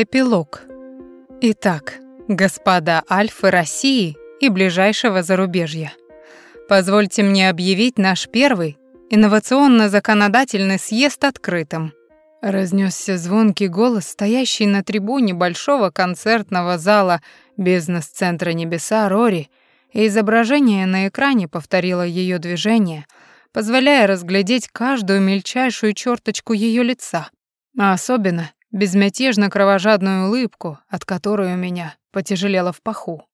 Эпилог. Итак, господа Альфы России и ближайшего зарубежья, позвольте мне объявить наш первый инновационно-законодательный съезд открытым. Разнесся звонкий голос, стоящий на трибуне большого концертного зала бизнес-центра «Небеса» Рори, и изображение на экране повторило ее движение, позволяя разглядеть каждую мельчайшую черточку ее лица, а особенно безмятежно кровожадную улыбку, от которой у меня потяжелело в паху.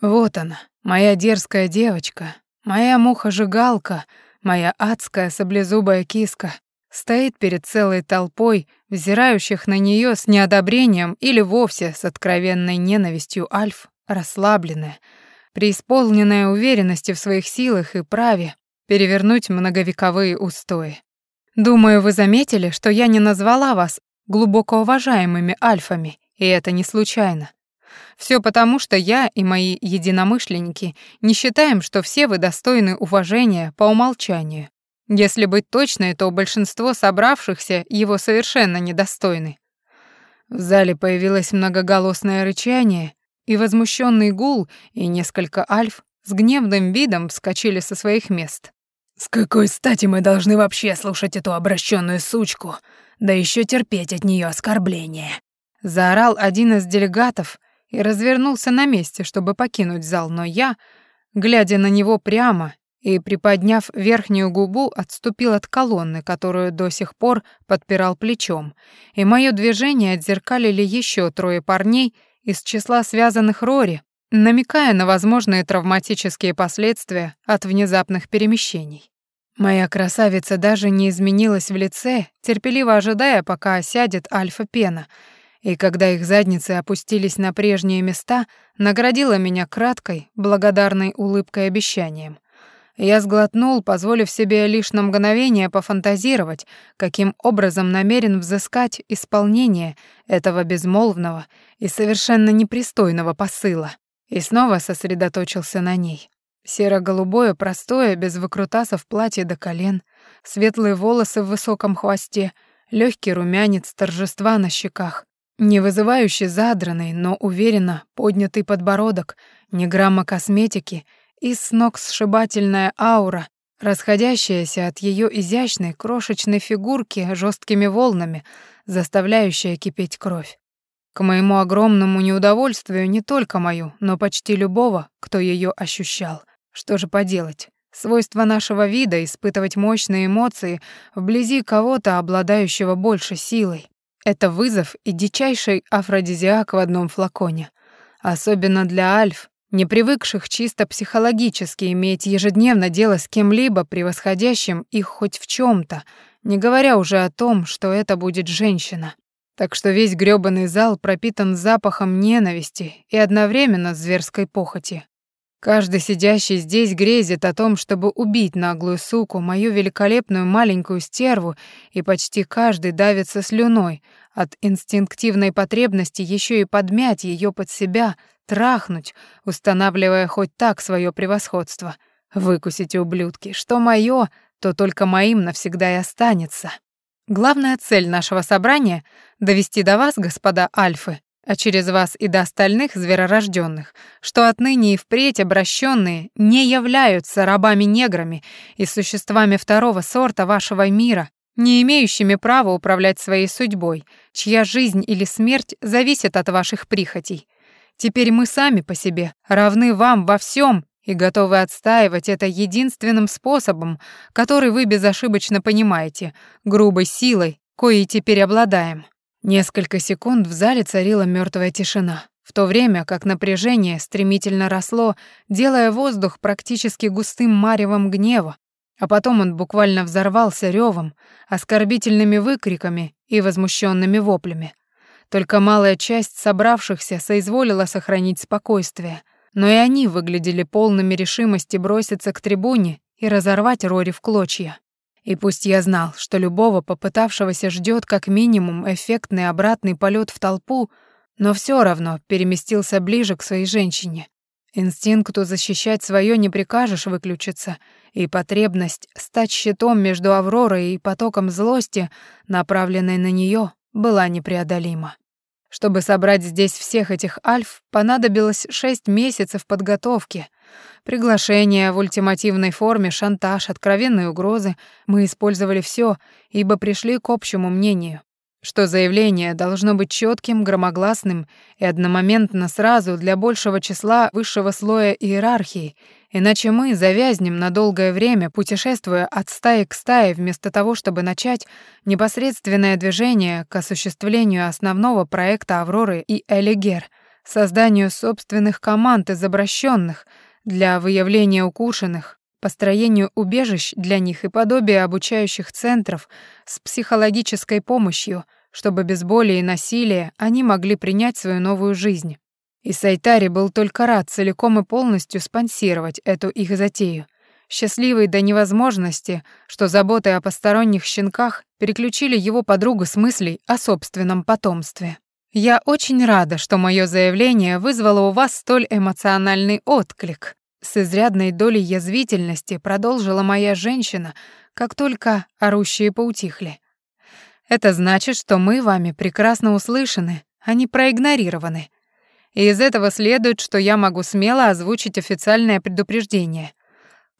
Вот она, моя дерзкая девочка, моя муха-жигалка, моя адская саблезубая киска, стоит перед целой толпой, взирающих на нее с неодобрением или вовсе с откровенной ненавистью Альф, расслабленная, преисполненная уверенности в своих силах и праве перевернуть многовековые устои. Думаю, вы заметили, что я не назвала вас глубоко уважаемыми альфами, и это не случайно. Все потому, что я и мои единомышленники не считаем, что все вы достойны уважения по умолчанию. Если быть точной, то большинство собравшихся его совершенно недостойны. В зале появилось многоголосное рычание, и возмущенный гул и несколько альф с гневным видом вскочили со своих мест. «С какой стати мы должны вообще слушать эту обращенную сучку, да еще терпеть от нее оскорбления?» Заорал один из делегатов и развернулся на месте, чтобы покинуть зал, но я, глядя на него прямо и, приподняв верхнюю губу, отступил от колонны, которую до сих пор подпирал плечом, и мое движение отзеркалили еще трое парней из числа связанных Рори, намекая на возможные травматические последствия от внезапных перемещений. Моя красавица даже не изменилась в лице, терпеливо ожидая, пока осядет альфа-пена, и когда их задницы опустились на прежние места, наградила меня краткой, благодарной улыбкой обещанием. Я сглотнул, позволив себе лишь на мгновение пофантазировать, каким образом намерен взыскать исполнение этого безмолвного и совершенно непристойного посыла, и снова сосредоточился на ней. Серо-голубое, простое, без выкрутасов платье до колен, светлые волосы в высоком хвосте, легкий румянец торжества на щеках, не вызывающий задранный, но уверенно поднятый подбородок, ни грамма косметики — и с ног сшибательная аура, расходящаяся от ее изящной крошечной фигурки жесткими волнами, заставляющая кипеть кровь. К моему огромному неудовольствию не только мою, но почти любого, кто ее ощущал. Что же поделать? Свойство нашего вида — испытывать мощные эмоции вблизи кого-то, обладающего больше силой. Это вызов и дичайший афродизиак в одном флаконе. Особенно для альф, не привыкших чисто психологически иметь ежедневно дело с кем-либо, превосходящим их хоть в чем то не говоря уже о том, что это будет женщина. Так что весь грёбаный зал пропитан запахом ненависти и одновременно зверской похоти. Каждый сидящий здесь грезит о том, чтобы убить наглую суку, мою великолепную маленькую стерву, и почти каждый давится слюной от инстинктивной потребности еще и подмять ее под себя, трахнуть, устанавливая хоть так свое превосходство. Выкусите, ублюдки, что мое, то только моим навсегда и останется. Главная цель нашего собрания — довести до вас, господа Альфы, а через вас и до остальных зверорожденных, что отныне и впредь обращенные не являются рабами-неграми и существами второго сорта вашего мира, не имеющими права управлять своей судьбой, чья жизнь или смерть зависит от ваших прихотей. Теперь мы сами по себе равны вам во всем и готовы отстаивать это единственным способом, который вы безошибочно понимаете, грубой силой, коей теперь обладаем. Несколько секунд в зале царила мертвая тишина, в то время как напряжение стремительно росло, делая воздух практически густым маревом гнева, а потом он буквально взорвался ревом, оскорбительными выкриками и возмущенными воплями. Только малая часть собравшихся соизволила сохранить спокойствие, но и они выглядели полными решимости броситься к трибуне и разорвать Рори в клочья. И пусть я знал, что любого попытавшегося ждет как минимум эффектный обратный полет в толпу, но все равно переместился ближе к своей женщине. Инстинкту защищать свое не прикажешь выключиться, и потребность стать щитом между Авророй и потоком злости, направленной на нее, была непреодолима. Чтобы собрать здесь всех этих альф, понадобилось шесть месяцев подготовки. Приглашения в ультимативной форме, шантаж, откровенные угрозы. Мы использовали все, ибо пришли к общему мнению что заявление должно быть четким, громогласным и одномоментно сразу для большего числа высшего слоя иерархии, иначе мы завязнем на долгое время, путешествуя от стаи к стае, вместо того, чтобы начать непосредственное движение к осуществлению основного проекта Авроры и Элигер, созданию собственных команд из обращенных для выявления укушенных, построению убежищ для них и подобие обучающих центров с психологической помощью, чтобы без боли и насилия они могли принять свою новую жизнь. И Сайтари был только рад целиком и полностью спонсировать эту их затею, счастливый до невозможности, что заботы о посторонних щенках переключили его подругу с мыслей о собственном потомстве. «Я очень рада, что мое заявление вызвало у вас столь эмоциональный отклик», с изрядной долей язвительности продолжила моя женщина, как только орущие поутихли. Это значит, что мы вами прекрасно услышаны, а не проигнорированы. И из этого следует, что я могу смело озвучить официальное предупреждение.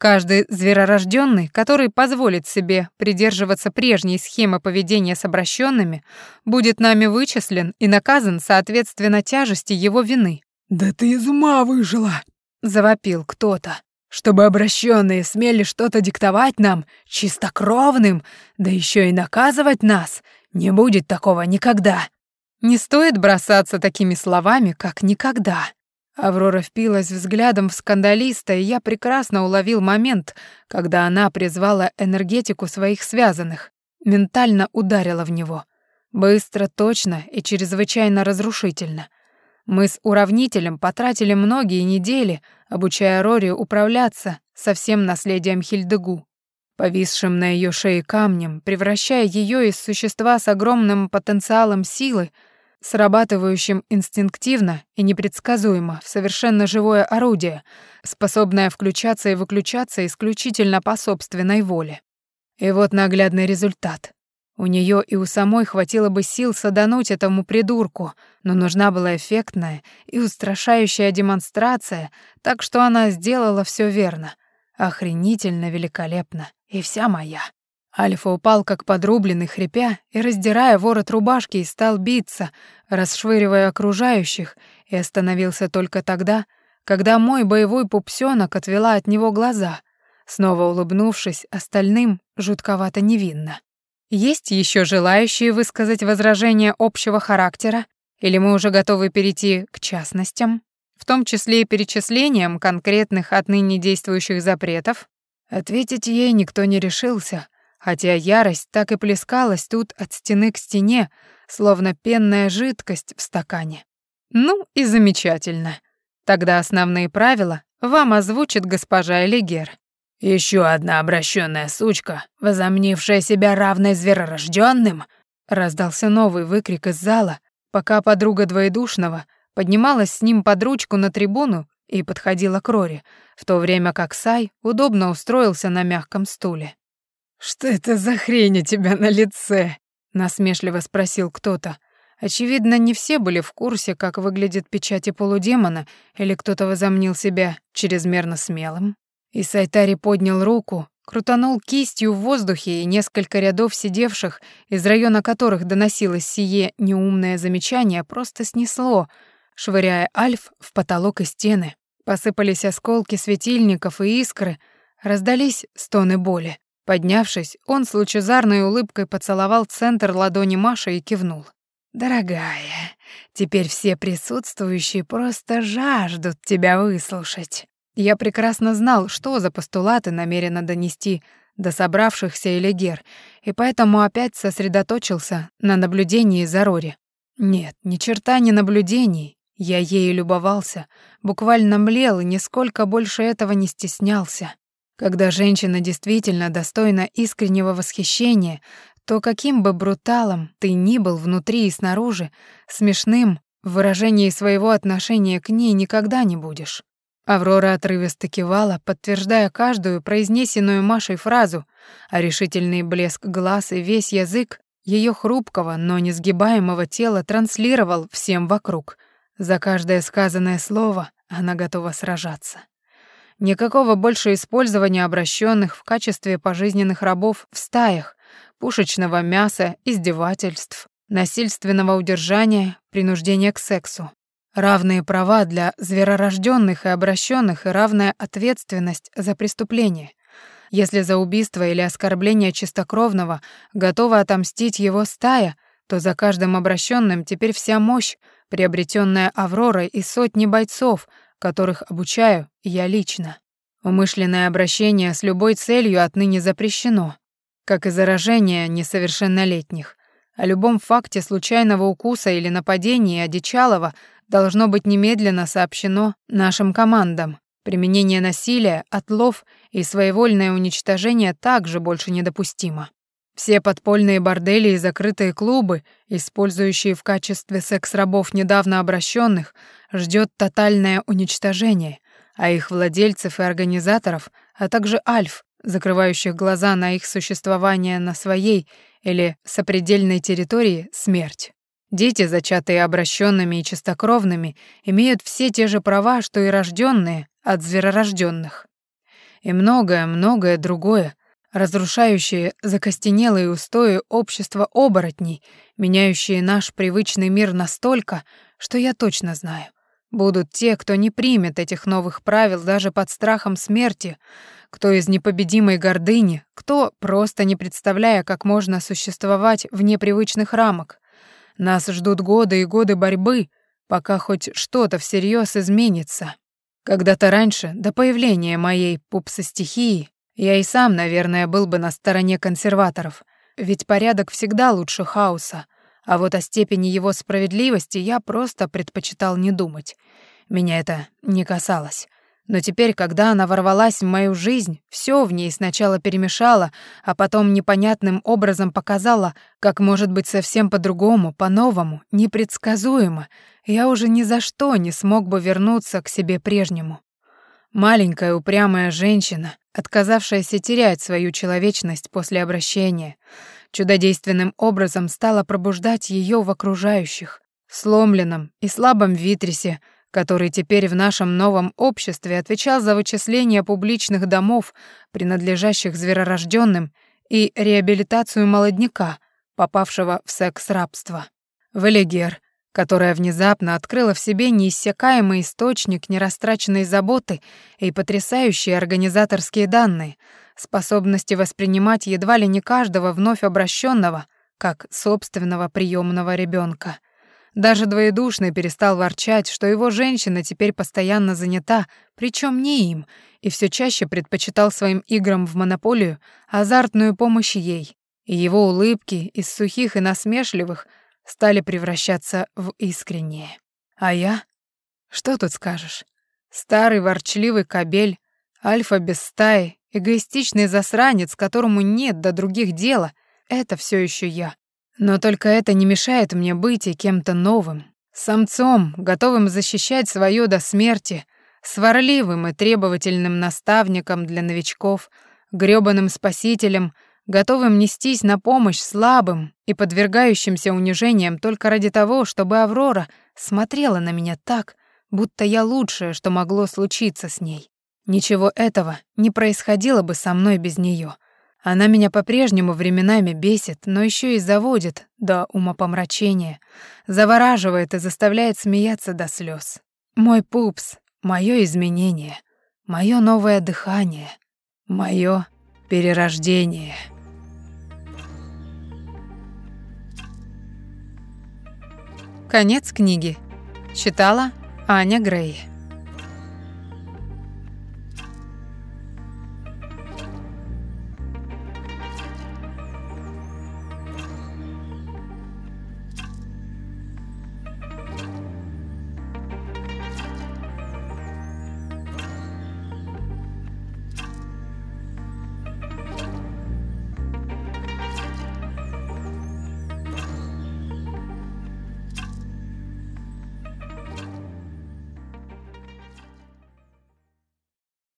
Каждый зверорожденный, который позволит себе придерживаться прежней схемы поведения с обращенными, будет нами вычислен и наказан соответственно тяжести его вины. «Да ты из ума выжила!» завопил кто-то. Чтобы обращенные смели что-то диктовать нам, чистокровным, да еще и наказывать нас, не будет такого никогда. Не стоит бросаться такими словами, как никогда. Аврора впилась взглядом в скандалиста, и я прекрасно уловил момент, когда она призвала энергетику своих связанных, ментально ударила в него. Быстро, точно и чрезвычайно разрушительно — мы с уравнителем потратили многие недели, обучая Рори управляться со всем наследием Хильдегу, повисшим на ее шее камнем, превращая ее из существа с огромным потенциалом силы, срабатывающим инстинктивно и непредсказуемо в совершенно живое орудие, способное включаться и выключаться исключительно по собственной воле. И вот наглядный результат. У нее и у самой хватило бы сил садануть этому придурку, но нужна была эффектная и устрашающая демонстрация, так что она сделала все верно. Охренительно великолепно. И вся моя. Альфа упал как подрубленный, хрипя и раздирая ворот рубашки, и стал биться, расшвыривая окружающих, и остановился только тогда, когда мой боевой пупсёнок отвела от него глаза, снова улыбнувшись остальным жутковато невинно. Есть еще желающие высказать возражения общего характера, или мы уже готовы перейти к частностям, в том числе и перечислениям конкретных отныне действующих запретов? Ответить ей никто не решился, хотя ярость так и плескалась тут от стены к стене, словно пенная жидкость в стакане. Ну и замечательно. Тогда основные правила вам озвучит госпожа Элигер. Еще одна обращенная сучка, возомнившая себя равной зверорожденным, раздался новый выкрик из зала, пока подруга двоедушного поднималась с ним под ручку на трибуну и подходила к Рори, в то время как Сай удобно устроился на мягком стуле. «Что это за хрень у тебя на лице?» — насмешливо спросил кто-то. Очевидно, не все были в курсе, как выглядит печати полудемона, или кто-то возомнил себя чрезмерно смелым. И Сайтари поднял руку, крутанул кистью в воздухе, и несколько рядов сидевших, из района которых доносилось сие неумное замечание, просто снесло, швыряя Альф в потолок и стены. Посыпались осколки светильников и искры, раздались стоны боли. Поднявшись, он с лучезарной улыбкой поцеловал центр ладони Маши и кивнул. «Дорогая, теперь все присутствующие просто жаждут тебя выслушать. Я прекрасно знал, что за постулаты намерено донести до собравшихся Элегер, и поэтому опять сосредоточился на наблюдении за Рори. Нет, ни черта не наблюдений. Я ею любовался, буквально млел и нисколько больше этого не стеснялся. Когда женщина действительно достойна искреннего восхищения, то каким бы бруталом ты ни был внутри и снаружи, смешным в выражении своего отношения к ней никогда не будешь. Аврора отрывисто кивала, подтверждая каждую произнесенную Машей фразу, а решительный блеск глаз и весь язык ее хрупкого, но несгибаемого тела транслировал всем вокруг. За каждое сказанное слово она готова сражаться. Никакого больше использования обращенных в качестве пожизненных рабов в стаях, пушечного мяса, издевательств, насильственного удержания, принуждения к сексу. Равные права для зверорожденных и обращенных и равная ответственность за преступление. Если за убийство или оскорбление чистокровного готова отомстить его стая, то за каждым обращенным теперь вся мощь, приобретенная Авророй и сотни бойцов, которых обучаю я лично. Умышленное обращение с любой целью отныне запрещено, как и заражение несовершеннолетних. О любом факте случайного укуса или нападения одичалого должно быть немедленно сообщено нашим командам. Применение насилия, отлов и своевольное уничтожение также больше недопустимо. Все подпольные бордели и закрытые клубы, использующие в качестве секс-рабов недавно обращенных, ждет тотальное уничтожение, а их владельцев и организаторов, а также альф, закрывающих глаза на их существование на своей или сопредельной территории, смерть. Дети, зачатые обращенными и чистокровными, имеют все те же права, что и рожденные от зверорожденных. И многое-многое другое, разрушающее закостенелые устои общества оборотней, меняющие наш привычный мир настолько, что я точно знаю. Будут те, кто не примет этих новых правил даже под страхом смерти, кто из непобедимой гордыни, кто, просто не представляя, как можно существовать вне привычных рамок, нас ждут годы и годы борьбы, пока хоть что-то всерьез изменится. Когда-то раньше, до появления моей пупсостихии, я и сам, наверное, был бы на стороне консерваторов, ведь порядок всегда лучше хаоса, а вот о степени его справедливости я просто предпочитал не думать. Меня это не касалось. Но теперь, когда она ворвалась в мою жизнь, все в ней сначала перемешало, а потом непонятным образом показала, как может быть совсем по-другому, по-новому, непредсказуемо, я уже ни за что не смог бы вернуться к себе прежнему. Маленькая упрямая женщина, отказавшаяся терять свою человечность после обращения, чудодейственным образом стала пробуждать ее в окружающих, сломленном и слабом Витрисе, который теперь в нашем новом обществе отвечал за вычисление публичных домов, принадлежащих зверорожденным, и реабилитацию молодняка, попавшего в секс-рабство. Велигер, которая внезапно открыла в себе неиссякаемый источник нерастраченной заботы и потрясающие организаторские данные, способности воспринимать едва ли не каждого вновь обращенного как собственного приемного ребенка. Даже двоедушный перестал ворчать, что его женщина теперь постоянно занята, причем не им, и все чаще предпочитал своим играм в монополию азартную помощь ей. И его улыбки из сухих и насмешливых стали превращаться в искренние. А я? Что тут скажешь? Старый ворчливый кобель, альфа без стаи, эгоистичный засранец, которому нет до других дела — это все еще я. Но только это не мешает мне быть и кем-то новым, самцом, готовым защищать свое до смерти, сварливым и требовательным наставником для новичков, грёбаным спасителем, готовым нестись на помощь слабым и подвергающимся унижениям только ради того, чтобы Аврора смотрела на меня так, будто я лучшее, что могло случиться с ней. Ничего этого не происходило бы со мной без нее. Она меня по-прежнему временами бесит, но еще и заводит до умопомрачения, завораживает и заставляет смеяться до слез. Мой пупс, мое изменение, мое новое дыхание, мое перерождение. Конец книги. Читала Аня Грей.